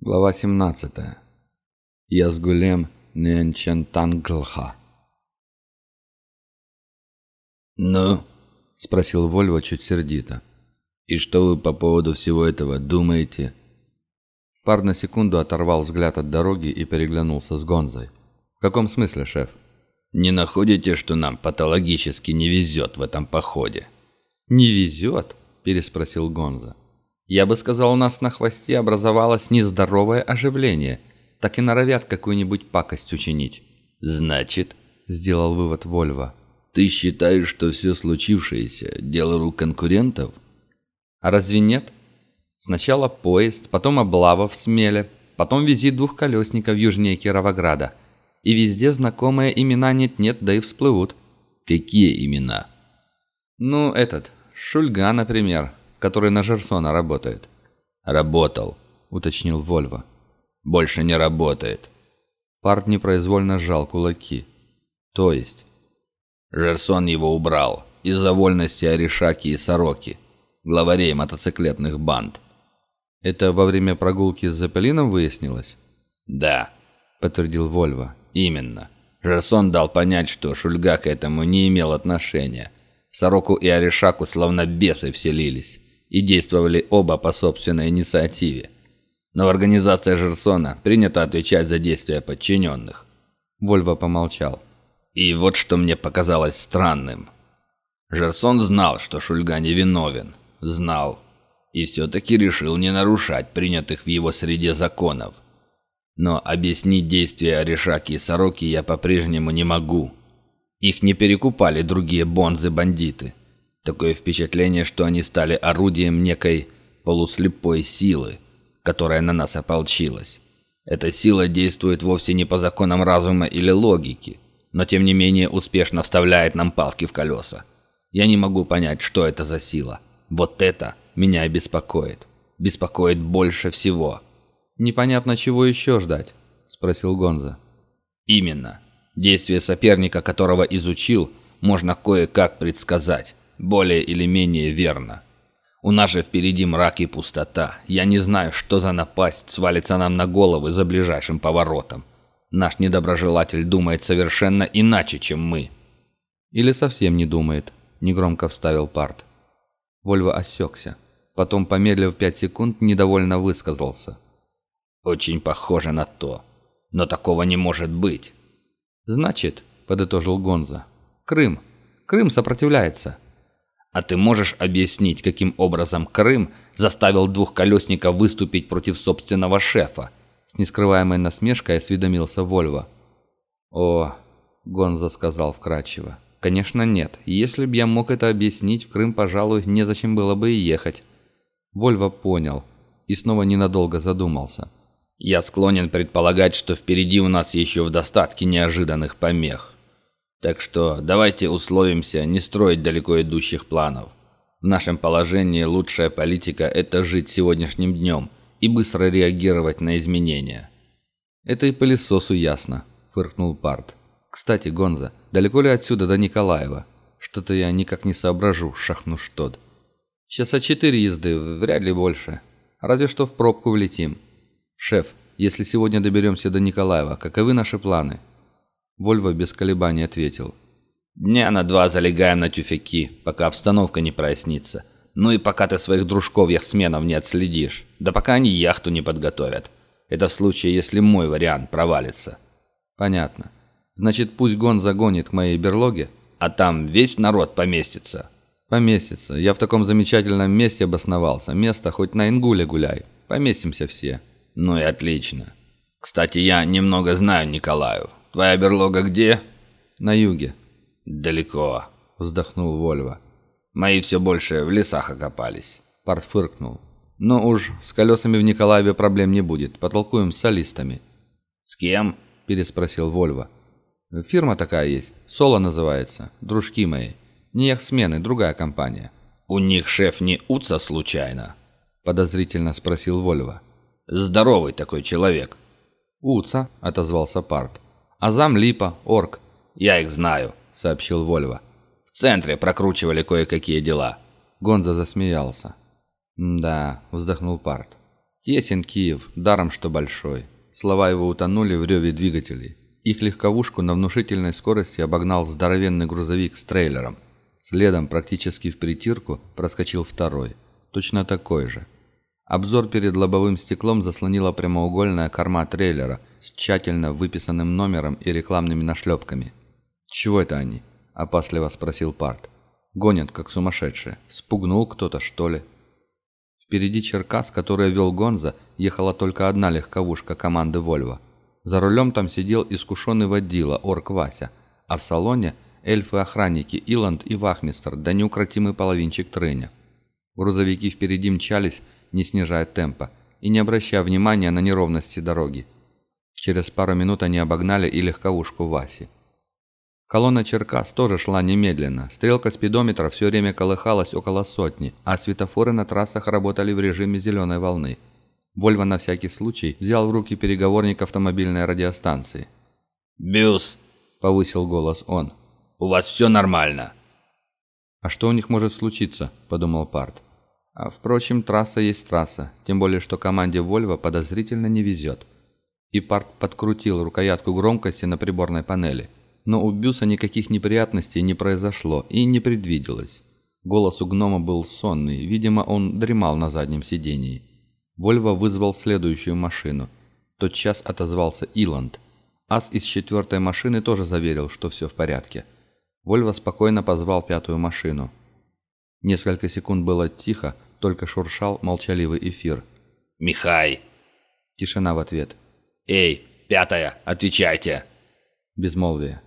Глава 17. Язгулем Ненчентанглха. «Ну?» – спросил Вольво чуть сердито. «И что вы по поводу всего этого думаете?» Пар на секунду оторвал взгляд от дороги и переглянулся с Гонзой. «В каком смысле, шеф?» «Не находите, что нам патологически не везет в этом походе?» «Не везет?» – переспросил Гонза. Я бы сказал, у нас на хвосте образовалось нездоровое оживление. Так и норовят какую-нибудь пакость учинить. «Значит», — сделал вывод Вольво, — «ты считаешь, что все случившееся — дело рук конкурентов?» «А разве нет? Сначала поезд, потом облава в Смеле, потом визит двухколесников южнее Кировограда. И везде знакомые имена нет-нет, да и всплывут». «Какие имена?» «Ну, этот, Шульга, например, который на Жерсона работает». «Работал», — уточнил Вольво. «Больше не работает». Парт непроизвольно сжал кулаки. «То есть?» Жерсон его убрал из-за вольности Аришаки и Сороки, главарей мотоциклетных банд. «Это во время прогулки с Зеппелином выяснилось?» «Да», — подтвердил Вольво. «Именно. Жерсон дал понять, что Шульга к этому не имел отношения. Сороку и Аришаку словно бесы вселились и действовали оба по собственной инициативе. Но в организации Жерсона принято отвечать за действия подчиненных. Вольво помолчал. И вот что мне показалось странным. Жерсон знал, что Шульга невиновен. Знал. И все-таки решил не нарушать принятых в его среде законов. Но объяснить действия Решаки и Сороки я по-прежнему не могу. Их не перекупали другие бонзы-бандиты. Такое впечатление, что они стали орудием некой полуслепой силы, которая на нас ополчилась. Эта сила действует вовсе не по законам разума или логики, но тем не менее успешно вставляет нам палки в колеса. Я не могу понять, что это за сила. Вот это меня беспокоит. Беспокоит больше всего. «Непонятно, чего еще ждать?» – спросил Гонза. «Именно. Действие соперника, которого изучил, можно кое-как предсказать более или менее верно. У нас же впереди мрак и пустота. Я не знаю, что за напасть свалится нам на головы за ближайшим поворотом. Наш недоброжелатель думает совершенно иначе, чем мы. Или совсем не думает, негромко вставил Парт. Вольво осекся. Потом, помедлив пять секунд, недовольно высказался. «Очень похоже на то. Но такого не может быть». «Значит», — подытожил Гонза, — «Крым. Крым сопротивляется». А ты можешь объяснить, каким образом Крым заставил двухколесника выступить против собственного шефа?» С нескрываемой насмешкой осведомился Вольво. «О», — Гонза сказал вкратчиво, — «конечно нет. Если б я мог это объяснить, в Крым, пожалуй, незачем было бы и ехать». Вольво понял и снова ненадолго задумался. «Я склонен предполагать, что впереди у нас еще в достатке неожиданных помех. Так что давайте условимся не строить далеко идущих планов. В нашем положении лучшая политика – это жить сегодняшним днем и быстро реагировать на изменения. «Это и пылесосу ясно», – фыркнул Парт. «Кстати, Гонза, далеко ли отсюда до Николаева? Что-то я никак не соображу, шахну что-то. Часа четыре езды, вряд ли больше. Разве что в пробку влетим. Шеф, если сегодня доберемся до Николаева, каковы наши планы?» Вольво без колебаний ответил. «Дня на два залегаем на тюфяки, пока обстановка не прояснится. Ну и пока ты своих дружков яхтсменов не отследишь. Да пока они яхту не подготовят. Это в случае, если мой вариант провалится». «Понятно. Значит, пусть гон загонит к моей берлоге, а там весь народ поместится». «Поместится. Я в таком замечательном месте обосновался. Место хоть на Ингуле гуляй. Поместимся все». «Ну и отлично. Кстати, я немного знаю Николаев. Твоя берлога где?» «На юге». «Далеко», — вздохнул Вольво. «Мои все больше в лесах окопались». Парт фыркнул. «Но уж с колесами в Николаеве проблем не будет. Потолкуем с солистами». «С кем?» — переспросил Вольво. «Фирма такая есть. Соло называется. Дружки мои. Не яхтсмены, другая компания». «У них шеф не Уца случайно?» — подозрительно спросил Вольво. «Здоровый такой человек». «Уца», — отозвался Парт. А зам Липа, Орк. «Я их знаю», — сообщил Вольво. «В центре прокручивали кое-какие дела». Гонза засмеялся. «Да», — вздохнул Парт. Тесен Киев, даром что большой. Слова его утонули в реве двигателей. Их легковушку на внушительной скорости обогнал здоровенный грузовик с трейлером. Следом, практически в притирку, проскочил второй. Точно такой же. Обзор перед лобовым стеклом заслонила прямоугольная корма трейлера с тщательно выписанным номером и рекламными нашлепками. «Чего это они?» – опасливо спросил Парт. «Гонят, как сумасшедшие. Спугнул кто-то, что ли?» Впереди Черкас, который вел Гонза, ехала только одна легковушка команды «Вольво». За рулем там сидел искушенный водила, орк Вася, а в салоне – эльфы-охранники Иланд и Вахмистер, да неукротимый половинчик Треня. Грузовики впереди мчались, не снижая темпа, и не обращая внимания на неровности дороги. Через пару минут они обогнали и легковушку Васи. Колонна Черкас тоже шла немедленно. Стрелка спидометра все время колыхалась около сотни, а светофоры на трассах работали в режиме зеленой волны. Вольво на всякий случай взял в руки переговорник автомобильной радиостанции. «Бюс!» – повысил голос он. «У вас все нормально!» «А что у них может случиться?» – подумал Парт. А, впрочем, трасса есть трасса, тем более, что команде Volvo подозрительно не везет. И Парт подкрутил рукоятку громкости на приборной панели. Но у Бюса никаких неприятностей не произошло и не предвиделось. Голос у гнома был сонный, видимо, он дремал на заднем сидении. Вольво вызвал следующую машину. Тот час отозвался Иланд. Ас из четвертой машины тоже заверил, что все в порядке. Вольво спокойно позвал пятую машину. Несколько секунд было тихо, только шуршал молчаливый эфир. «Михай!» Тишина в ответ. «Эй, пятая, отвечайте!» Безмолвие.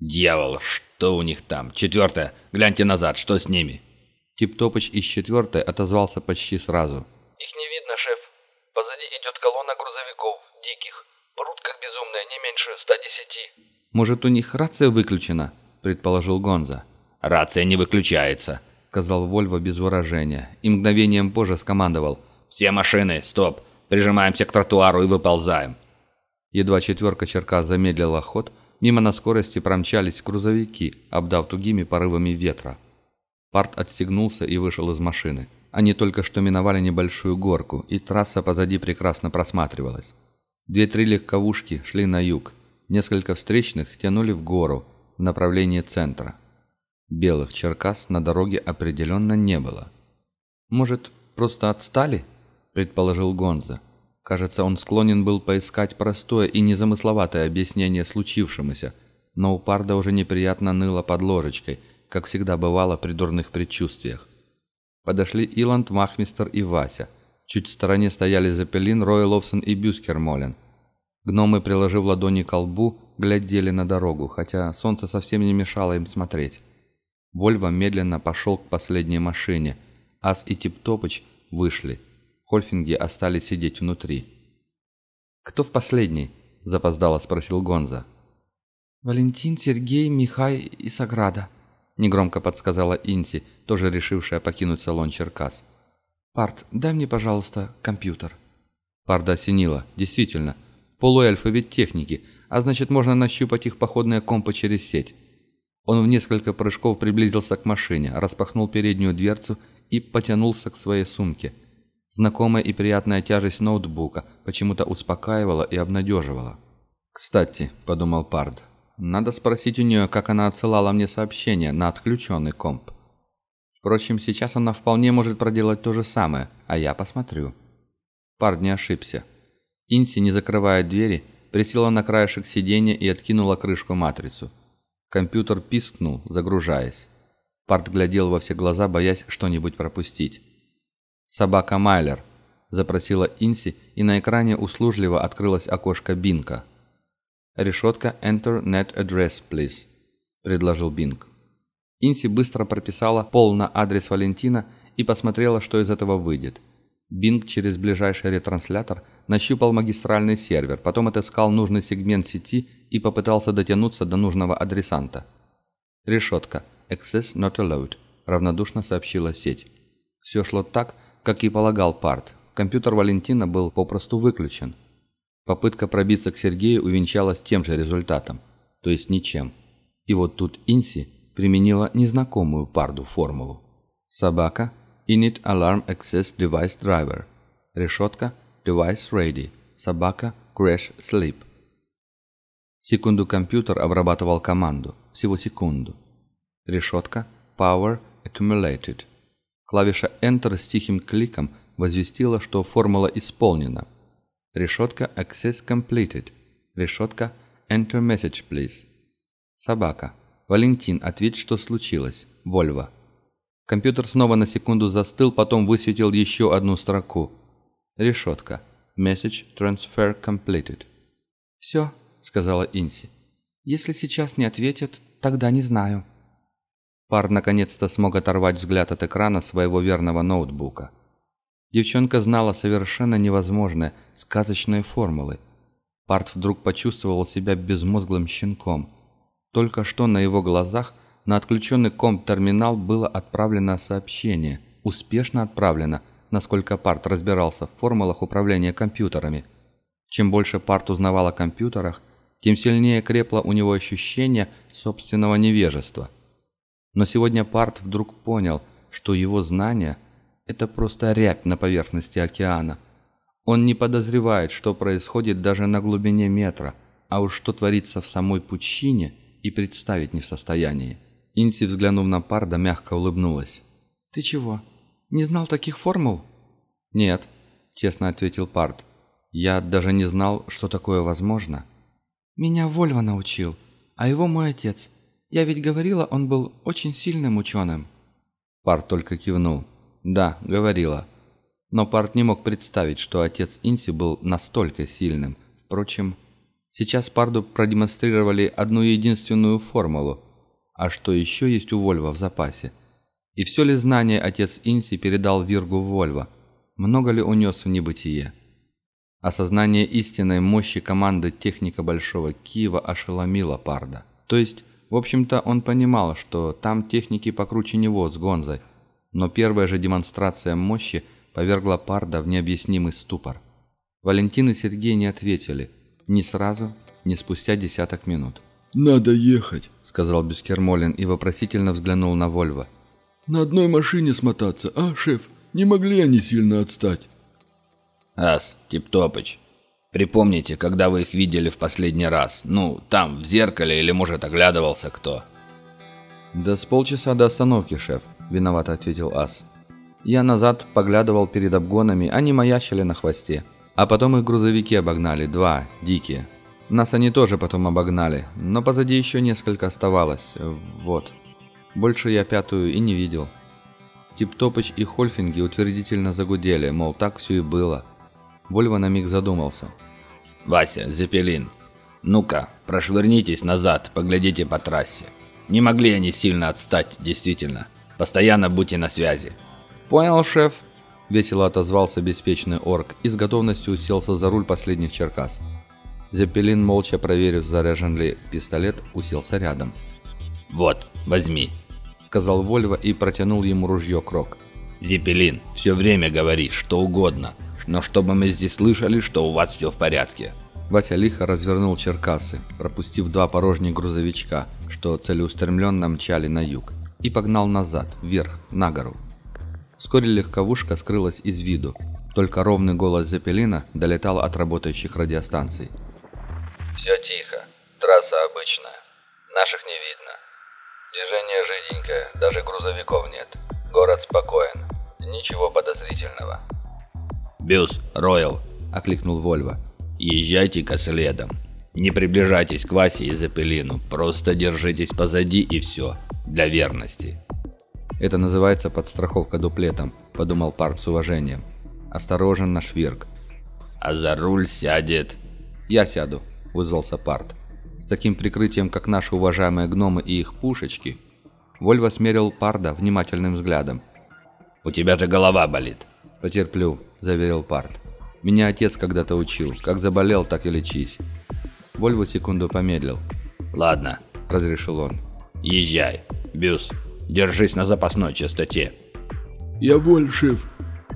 «Дьявол, что у них там? Четвертая, гляньте назад, что с ними?» Тип-топыч из четвертой отозвался почти сразу. «Их не видно, шеф. Позади идет колонна грузовиков, диких. Прут как безумные, не меньше 110». «Может, у них рация выключена?» – предположил Гонза. «Рация не выключается», сказал Вольво без выражения, и мгновением позже скомандовал. «Все машины, стоп! Прижимаемся к тротуару и выползаем!» Едва четверка Черкас замедлила ход, мимо на скорости промчались грузовики, обдав тугими порывами ветра. Парт отстегнулся и вышел из машины. Они только что миновали небольшую горку, и трасса позади прекрасно просматривалась. Две-три легковушки шли на юг, несколько встречных тянули в гору, в направлении центра. Белых черкас на дороге определенно не было. «Может, просто отстали?» – предположил Гонза. Кажется, он склонен был поискать простое и незамысловатое объяснение случившемуся, но у Парда уже неприятно ныло под ложечкой, как всегда бывало при дурных предчувствиях. Подошли Иланд, Махмистер и Вася. Чуть в стороне стояли Зеппелин, Рой Ловсон и Бюскермолен. Гномы, приложив ладони к лбу, глядели на дорогу, хотя солнце совсем не мешало им смотреть. Вольво медленно пошел к последней машине. Ас и Типтопыч вышли. Хольфинги остались сидеть внутри. «Кто в последней?» – запоздало спросил Гонза. «Валентин, Сергей, Михай и Саграда», – негромко подсказала Инси, тоже решившая покинуть салон Черкас. «Парт, дай мне, пожалуйста, компьютер». Парда осенила. Действительно, полуэльфы ведь техники, а значит можно нащупать их походные компы через сеть. Он в несколько прыжков приблизился к машине, распахнул переднюю дверцу и потянулся к своей сумке. Знакомая и приятная тяжесть ноутбука почему-то успокаивала и обнадеживала. «Кстати», — подумал Пард, — «надо спросить у нее, как она отсылала мне сообщение на отключенный комп. Впрочем, сейчас она вполне может проделать то же самое, а я посмотрю». Пард не ошибся. Инси, не закрывая двери, присела на краешек сиденья и откинула крышку матрицу. Компьютер пискнул, загружаясь. Парт глядел во все глаза, боясь что-нибудь пропустить. «Собака Майлер», – запросила Инси, и на экране услужливо открылось окошко Бинка. «Решетка Enter Net Address, please», – предложил Бинк. Инси быстро прописала пол на адрес Валентина и посмотрела, что из этого выйдет. Бинг через ближайший ретранслятор нащупал магистральный сервер, потом отыскал нужный сегмент сети и попытался дотянуться до нужного адресанта. «Решетка. Access not allowed», – равнодушно сообщила сеть. Все шло так, как и полагал Парт. Компьютер Валентина был попросту выключен. Попытка пробиться к Сергею увенчалась тем же результатом, то есть ничем. И вот тут Инси применила незнакомую Парду формулу. Собака Init Alarm Access Device Driver. Решетка Device ready. Собака. Crash sleep. Секунду компьютер обрабатывал команду. Всего секунду. Решетка. Power accumulated. Клавиша Enter с тихим кликом возвестила, что формула исполнена. Решетка Access completed. Решетка Enter message please. Собака. Валентин, ответь, что случилось. Вольво. Компьютер снова на секунду застыл, потом высветил еще одну строку. Решетка. Message transfer completed. «Все», — сказала Инси. «Если сейчас не ответят, тогда не знаю». Пар наконец-то смог оторвать взгляд от экрана своего верного ноутбука. Девчонка знала совершенно невозможные, сказочные формулы. Парт вдруг почувствовал себя безмозглым щенком. Только что на его глазах на отключенный комп-терминал было отправлено сообщение. Успешно отправлено, насколько Парт разбирался в формулах управления компьютерами. Чем больше Парт узнавал о компьютерах, тем сильнее крепло у него ощущение собственного невежества. Но сегодня Парт вдруг понял, что его знания – это просто рябь на поверхности океана. Он не подозревает, что происходит даже на глубине метра, а уж что творится в самой пучине – и представить не в состоянии. Инси, взглянув на Парда, мягко улыбнулась. «Ты чего, не знал таких формул?» «Нет», — честно ответил Пард. «Я даже не знал, что такое возможно». «Меня Вольва научил, а его мой отец. Я ведь говорила, он был очень сильным ученым». Пард только кивнул. «Да, говорила». Но Пард не мог представить, что отец Инси был настолько сильным. Впрочем, Сейчас Парду продемонстрировали одну единственную формулу. А что еще есть у Вольва в запасе? И все ли знание отец Инси передал Виргу Вольва? Много ли унес в небытие? Осознание истинной мощи команды техника Большого Киева ошеломило Парда. То есть, в общем-то, он понимал, что там техники покруче него с Гонзой, но первая же демонстрация мощи повергла Парда в необъяснимый ступор. Валентин и Сергей не ответили – ни сразу, ни спустя десяток минут. «Надо ехать», — сказал Бюскермолин и вопросительно взглянул на Вольво. «На одной машине смотаться, а, шеф? Не могли они сильно отстать?» «Ас, Типтопыч, припомните, когда вы их видели в последний раз? Ну, там, в зеркале или, может, оглядывался кто?» «Да с полчаса до остановки, шеф», — виновато ответил Ас. «Я назад поглядывал перед обгонами, они маячили на хвосте. А потом их грузовики обогнали, два, дикие. Нас они тоже потом обогнали, но позади еще несколько оставалось. Вот. Больше я пятую и не видел. Типтопыч и Хольфинги утвердительно загудели, мол, так все и было. Вольво на миг задумался. «Вася, Зепелин, ну-ка, прошвырнитесь назад, поглядите по трассе. Не могли они сильно отстать, действительно. Постоянно будьте на связи». «Понял, шеф», — весело отозвался беспечный орк и с готовностью уселся за руль последних Черкас. Зеппелин, молча проверив, заряжен ли пистолет, уселся рядом. «Вот, возьми», — сказал Вольво и протянул ему ружье Крок. «Зеппелин, все время говори, что угодно, но чтобы мы здесь слышали, что у вас все в порядке». Вася лихо развернул Черкасы, пропустив два порожних грузовичка, что целеустремленно мчали на юг, и погнал назад, вверх, на гору. Вскоре легковушка скрылась из виду. Только ровный голос Зепелина долетал от работающих радиостанций. Жиденькое, даже грузовиков нет. Город спокоен. Ничего подозрительного». «Бюс, Ройл», — окликнул Вольво. «Езжайте-ка следом. Не приближайтесь к Васе и Зепелину. Просто держитесь позади и все. Для верности». «Это называется подстраховка дуплетом», — подумал Парк с уважением. «Осторожен, наш Вирк». «А за руль сядет...» «Я сяду», — вызвался Парт. С таким прикрытием, как наши уважаемые гномы и их пушечки, Вольво смерил Парда внимательным взглядом. «У тебя же голова болит». «Потерплю», — заверил Парт. «Меня отец когда-то учил. Как заболел, так и лечись». Вольво секунду помедлил. «Ладно», — разрешил он. «Езжай, Бюс». Держись на запасной частоте». «Jawohl, шеф.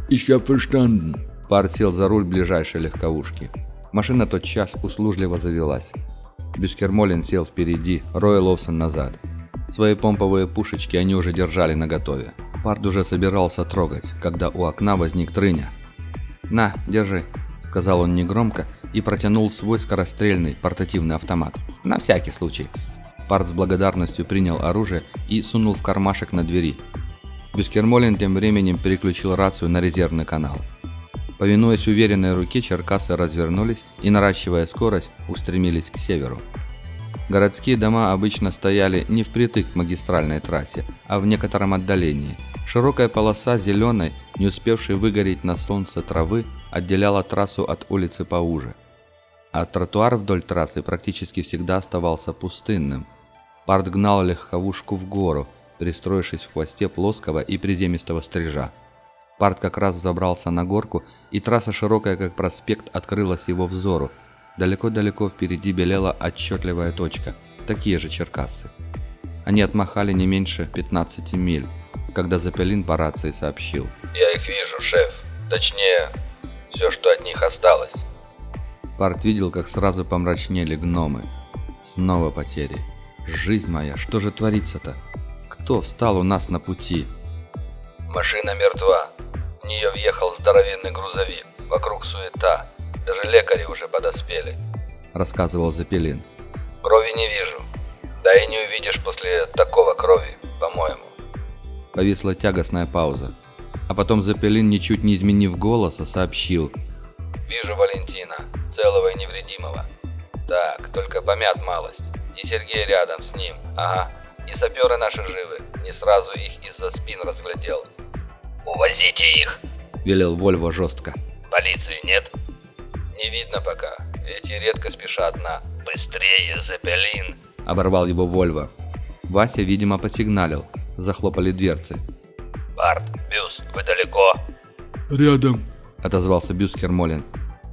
Ich hab verstanden». Пар сел за руль ближайшей легковушки. Машина тот час услужливо завелась. Бюскермолин сел впереди, Рой Ловсон назад. Свои помповые пушечки они уже держали наготове. Пард уже собирался трогать, когда у окна возник Трыня. «На, держи», — сказал он негромко и протянул свой скорострельный портативный автомат. На всякий случай. Парт с благодарностью принял оружие и сунул в кармашек на двери. Бюскермолин тем временем переключил рацию на резервный канал. Повинуясь уверенной руке, черкасы развернулись и, наращивая скорость, устремились к северу. Городские дома обычно стояли не впритык к магистральной трассе, а в некотором отдалении. Широкая полоса зеленой, не успевшей выгореть на солнце травы, отделяла трассу от улицы поуже. А тротуар вдоль трассы практически всегда оставался пустынным. Парт гнал легковушку в гору, пристроившись в хвосте плоского и приземистого стрижа. Парт как раз забрался на горку, и трасса, широкая как проспект, открылась его взору, Далеко-далеко впереди белела отчетливая точка, такие же Черкассы. Они отмахали не меньше 15 миль, когда Запелин по рации сообщил. «Я их вижу, шеф. Точнее, все, что от них осталось». Парт видел, как сразу помрачнели гномы. Снова потери. Жизнь моя, что же творится-то? Кто встал у нас на пути? Машина мертва. В нее въехал здоровенный грузовик. Вокруг суета. Даже лекари уже подоспели. Рассказывал Запелин. Крови не вижу. Да и не увидишь после такого крови, по-моему. Повисла тягостная пауза. А потом Запелин, ничуть не изменив голоса, сообщил. Вижу Валентина, целого и невредимого. Так, только помят малость. И Сергей рядом с ним. Ага. И саперы наши живы. Не сразу их из-за спин разглядел. «Увозите их!» – велел Вольво жестко. «Полиции нет?» «Не видно пока. Эти редко спешат на «Быстрее, Зепелин!» – оборвал его Вольво. Вася, видимо, посигналил. Захлопали дверцы. «Барт, Бюс, вы далеко?» «Рядом», – отозвался Бюскер Молин.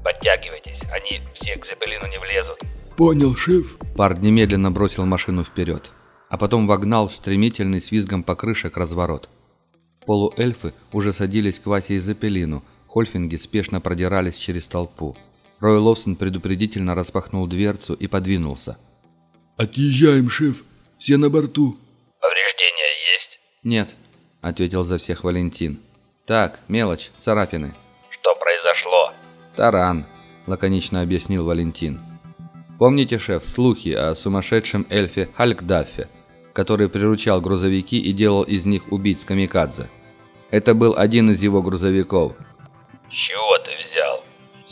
«Подтягивайтесь, они все к Зепелину не влезут». «Понял, шеф». Парт немедленно бросил машину вперед, а потом вогнал в стремительный с визгом покрышек разворот. Полуэльфы уже садились к Васе и Зепелину, Хольфинги спешно продирались через толпу. Рой Ловсон предупредительно распахнул дверцу и подвинулся. «Отъезжаем, шеф. Все на борту». «Повреждения есть?» «Нет», — ответил за всех Валентин. «Так, мелочь, царапины». «Что произошло?» «Таран», — лаконично объяснил Валентин. «Помните, шеф, слухи о сумасшедшем эльфе Халькдаффе, который приручал грузовики и делал из них убийц камикадзе? Это был один из его грузовиков».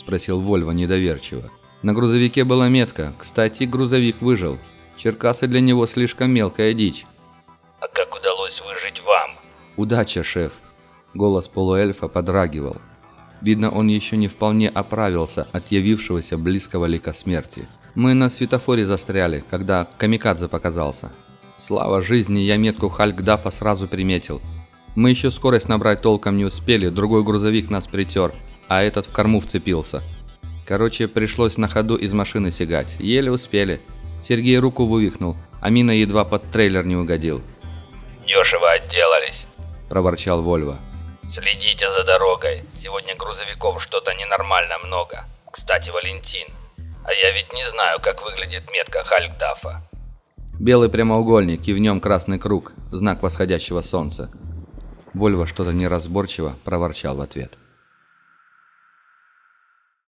Спросил Вольво недоверчиво. На грузовике была метка. Кстати, грузовик выжил. Черкасы для него слишком мелкая дичь. «А как удалось выжить вам?» «Удача, шеф!» Голос полуэльфа подрагивал. Видно, он еще не вполне оправился от явившегося близкого лика смерти. Мы на светофоре застряли, когда камикадзе показался. Слава жизни, я метку Хальгдафа сразу приметил. Мы еще скорость набрать толком не успели, другой грузовик нас притер, а этот в корму вцепился. Короче, пришлось на ходу из машины сигать. Еле успели. Сергей руку вывихнул, а мина едва под трейлер не угодил. «Дешево отделались», – проворчал Вольво. «Следите за дорогой. Сегодня грузовиков что-то ненормально много. Кстати, Валентин, а я ведь не знаю, как выглядит метка Хальгдафа». Белый прямоугольник и в нем красный круг, знак восходящего солнца. Вольво что-то неразборчиво проворчал в ответ.